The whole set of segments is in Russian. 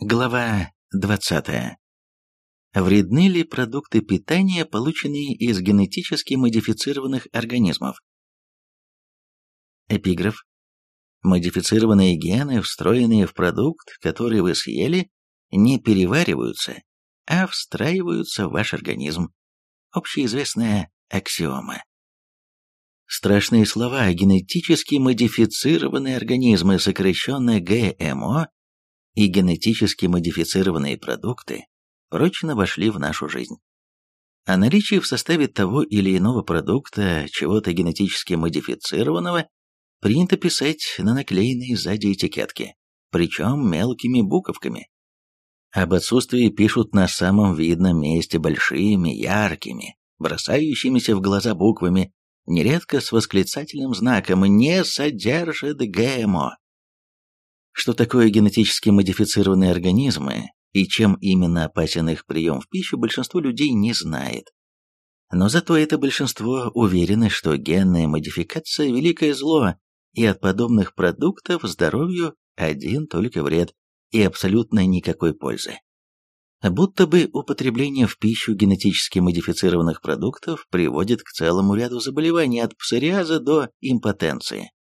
Глава 20. Вредны ли продукты питания, полученные из генетически модифицированных организмов? Эпиграф. Модифицированные гены, встроенные в продукт, который вы съели, не перевариваются, а встраиваются в ваш организм. Общеизвестная аксиома. Страшные слова «генетически модифицированные организмы», сокращенно ГМО, и генетически модифицированные продукты прочно вошли в нашу жизнь. О наличии в составе того или иного продукта чего-то генетически модифицированного принято писать на наклеенные сзади этикетки, причем мелкими буковками. Об отсутствии пишут на самом видном месте большими, яркими, бросающимися в глаза буквами, нередко с восклицательным знаком «Не содержит ГМО». Что такое генетически модифицированные организмы и чем именно опасен их прием в пищу, большинство людей не знает. Но зато это большинство уверены, что генная модификация – великое зло, и от подобных продуктов здоровью один только вред и абсолютно никакой пользы. Будто бы употребление в пищу генетически модифицированных продуктов приводит к целому ряду заболеваний от псориаза до импотенции.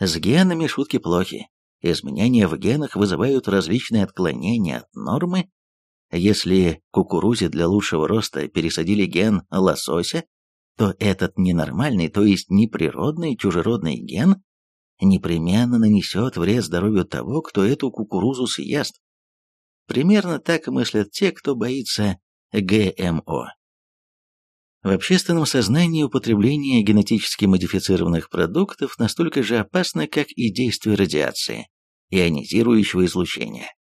С генами шутки плохи. Изменения в генах вызывают различные отклонения от нормы. Если кукурузе для лучшего роста пересадили ген лосося, то этот ненормальный, то есть неприродный чужеродный ген непременно нанесет вред здоровью того, кто эту кукурузу съест. Примерно так мыслят те, кто боится ГМО. В общественном сознании употребление генетически модифицированных продуктов настолько же опасно, как и действие радиации ионизирующего излучения.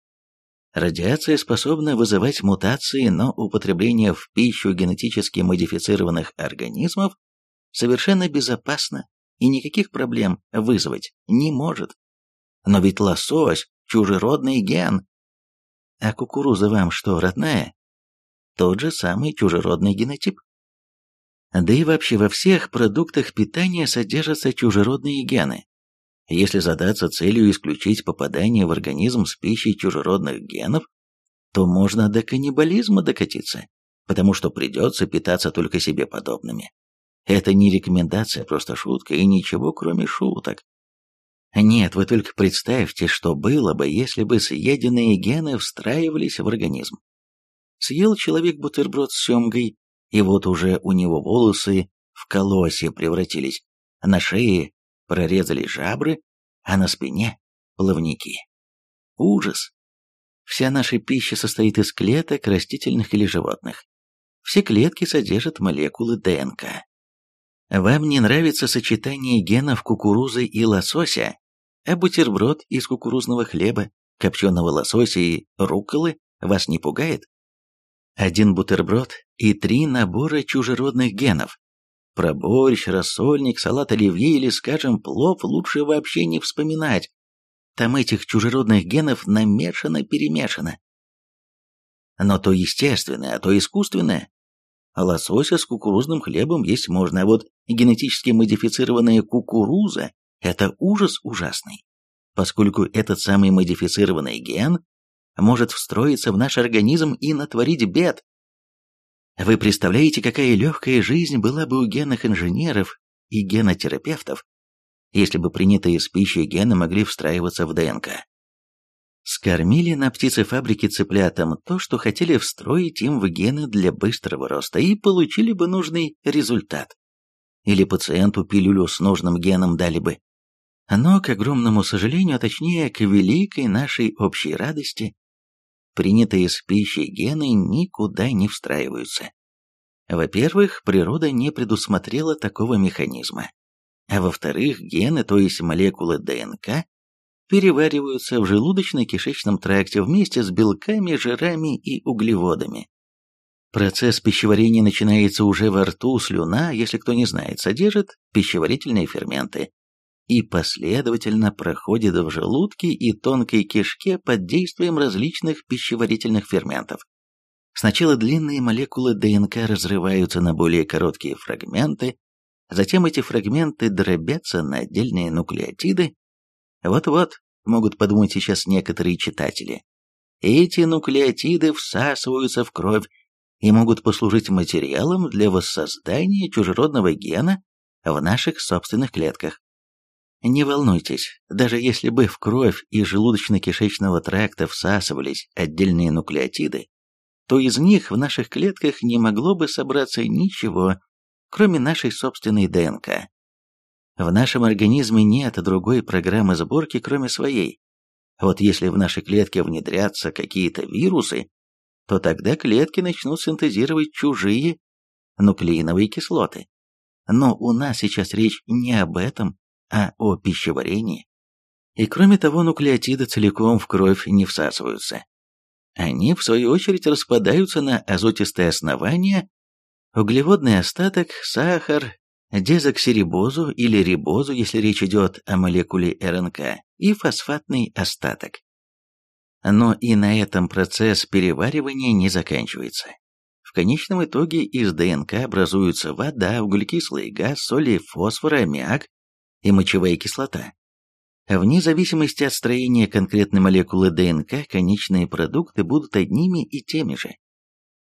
Радиация способна вызывать мутации, но употребление в пищу генетически модифицированных организмов совершенно безопасно и никаких проблем вызвать не может. Но ведь лосось – чужеродный ген. А кукуруза вам что, родная? Тот же самый чужеродный генотип. Да и вообще во всех продуктах питания содержатся чужеродные гены, если задаться целью исключить попадание в организм с пищей чужеродных генов, то можно до каннибализма докатиться, потому что придется питаться только себе подобными. Это не рекомендация, просто шутка, и ничего кроме шуток. Нет, вы только представьте, что было бы, если бы съеденные гены встраивались в организм. Съел человек бутерброд с семгой, и вот уже у него волосы в колосья превратились, на шее прорезали жабры, а на спине – плавники. Ужас! Вся наша пища состоит из клеток, растительных или животных. Все клетки содержат молекулы ДНК. Вам не нравится сочетание генов кукурузы и лосося, а бутерброд из кукурузного хлеба, копченого лосося и рукколы вас не пугает? Один бутерброд и три набора чужеродных генов. Про борщ, рассольник, салат оливье или, скажем, плов лучше вообще не вспоминать. Там этих чужеродных генов намешано-перемешано. Но то естественное, а то искусственное. Лосося с кукурузным хлебом есть можно, а вот генетически модифицированная кукуруза – это ужас ужасный, поскольку этот самый модифицированный ген может встроиться в наш организм и натворить бед. Вы представляете, какая легкая жизнь была бы у генных инженеров и генотерапевтов, если бы принятые из пищи гены могли встраиваться в ДНК? Скормили на птицефабрике цыплятам то, что хотели встроить им в гены для быстрого роста, и получили бы нужный результат. Или пациенту пилюлю с нужным геном дали бы. Но, к огромному сожалению, а точнее, к великой нашей общей радости, принятые с пищей гены никуда не встраиваются. Во-первых, природа не предусмотрела такого механизма. А во-вторых, гены, то есть молекулы ДНК, перевариваются в желудочно-кишечном тракте вместе с белками, жирами и углеводами. Процесс пищеварения начинается уже во рту, слюна, если кто не знает, содержит пищеварительные ферменты, и последовательно проходит в желудке и тонкой кишке под действием различных пищеварительных ферментов. Сначала длинные молекулы ДНК разрываются на более короткие фрагменты, затем эти фрагменты дробятся на отдельные нуклеотиды. Вот-вот, могут подумать сейчас некоторые читатели. Эти нуклеотиды всасываются в кровь и могут послужить материалом для воссоздания чужеродного гена в наших собственных клетках. Не волнуйтесь, даже если бы в кровь и желудочно-кишечного тракта всасывались отдельные нуклеотиды, то из них в наших клетках не могло бы собраться ничего, кроме нашей собственной ДНК. В нашем организме нет другой программы сборки, кроме своей. Вот если в наши клетки внедрятся какие-то вирусы, то тогда клетки начнут синтезировать чужие нуклеиновые кислоты. Но у нас сейчас речь не об этом, а о пищеварении. И кроме того, нуклеотиды целиком в кровь не всасываются. Они, в свою очередь, распадаются на азотистые основания, углеводный остаток, сахар, дезоксирибозу или рибозу, если речь идет о молекуле РНК, и фосфатный остаток. Но и на этом процесс переваривания не заканчивается. В конечном итоге из ДНК образуются вода, углекислый газ, соли фосфора, аммиак и мочевая кислота. Вне зависимости от строения конкретной молекулы ДНК, конечные продукты будут одними и теми же.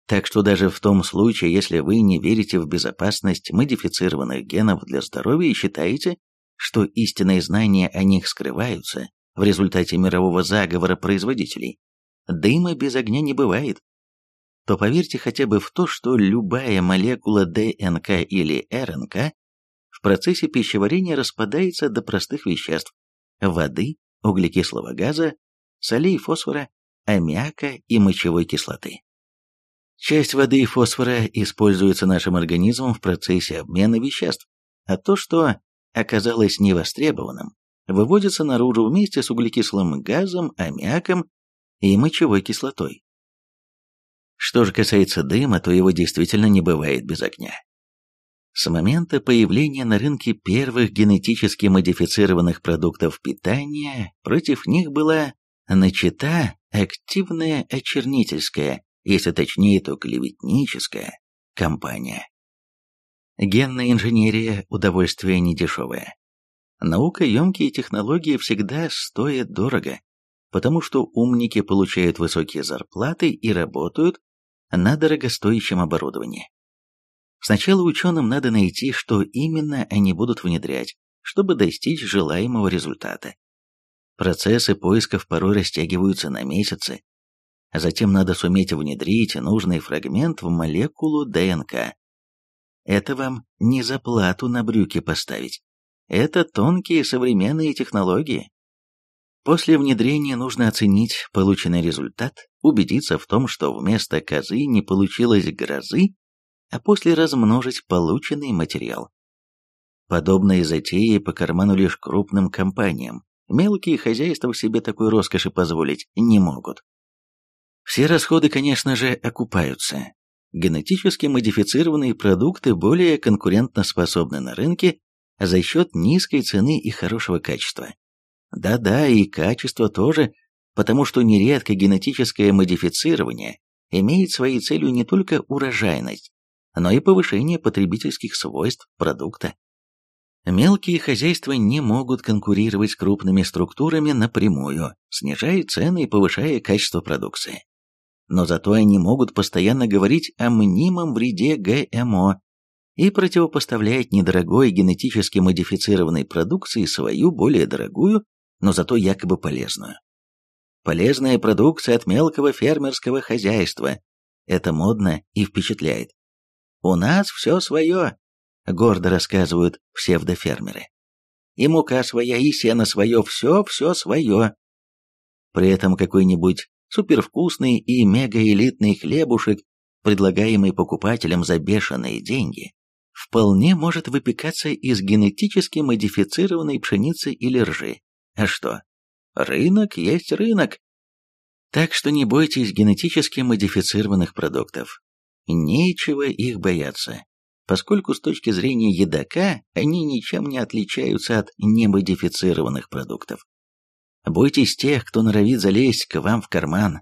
Так что даже в том случае, если вы не верите в безопасность модифицированных генов для здоровья и считаете, что истинные знания о них скрываются в результате мирового заговора производителей, дыма без огня не бывает, то поверьте хотя бы в то, что любая молекула ДНК или РНК в процессе пищеварения распадается до простых веществ – воды, углекислого газа, солей фосфора, аммиака и мочевой кислоты. Часть воды и фосфора используется нашим организмом в процессе обмена веществ, а то, что оказалось невостребованным, выводится наружу вместе с углекислым газом, аммиаком и мочевой кислотой. Что же касается дыма, то его действительно не бывает без огня. С момента появления на рынке первых генетически модифицированных продуктов питания против них была начата активная очернительская если точнее, то клеветническая компания. Генная инженерия – удовольствие недешевое. Наука, емкие технологии всегда стоят дорого, потому что умники получают высокие зарплаты и работают на дорогостоящем оборудовании. Сначала ученым надо найти, что именно они будут внедрять, чтобы достичь желаемого результата. Процессы поисков порой растягиваются на месяцы, а затем надо суметь внедрить нужный фрагмент в молекулу ДНК. Это вам не за плату на брюки поставить. Это тонкие современные технологии. После внедрения нужно оценить полученный результат, убедиться в том, что вместо козы не получилось грозы, а после размножить полученный материал. Подобные затеи по карману лишь крупным компаниям. Мелкие хозяйства себе такой роскоши позволить не могут. Все расходы, конечно же, окупаются. Генетически модифицированные продукты более конкурентоспособны на рынке за счет низкой цены и хорошего качества. Да-да, и качество тоже, потому что нередко генетическое модифицирование имеет своей целью не только урожайность, но и повышение потребительских свойств продукта. Мелкие хозяйства не могут конкурировать с крупными структурами напрямую, снижая цены и повышая качество продукции но зато они могут постоянно говорить о мнимом вреде ГМО и противопоставлять недорогой генетически модифицированной продукции свою более дорогую, но зато якобы полезную. Полезная продукция от мелкого фермерского хозяйства. Это модно и впечатляет. «У нас все свое», — гордо рассказывают псевдофермеры. «И мука своя, и сено свое, все-все свое». При этом какой-нибудь супервкусный и мегаэлитный хлебушек, предлагаемый покупателям за бешеные деньги, вполне может выпекаться из генетически модифицированной пшеницы или ржи. А что? Рынок есть рынок. Так что не бойтесь генетически модифицированных продуктов. Нечего их бояться, поскольку с точки зрения едока они ничем не отличаются от немодифицированных продуктов. Бойтесь тех, кто норовит залезть к вам в карман.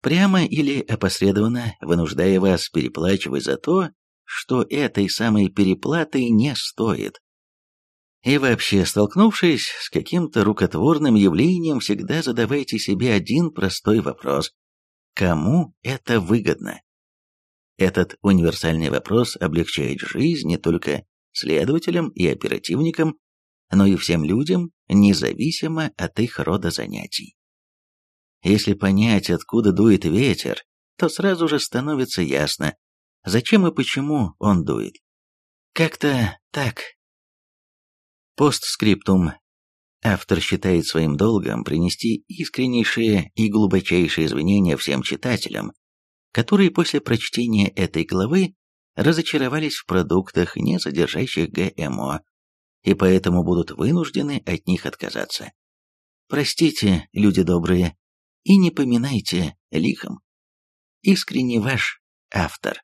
Прямо или опосредованно вынуждая вас переплачивать за то, что этой самой переплаты не стоит. И вообще, столкнувшись с каким-то рукотворным явлением, всегда задавайте себе один простой вопрос. Кому это выгодно? Этот универсальный вопрос облегчает жизнь не только следователям и оперативникам, но и всем людям, независимо от их рода занятий. Если понять, откуда дует ветер, то сразу же становится ясно, зачем и почему он дует. Как-то так. Постскриптум. Автор считает своим долгом принести искреннейшие и глубочайшие извинения всем читателям, которые после прочтения этой главы разочаровались в продуктах, не содержащих ГМО, и поэтому будут вынуждены от них отказаться. Простите, люди добрые, и не поминайте лихом. Искренне ваш автор.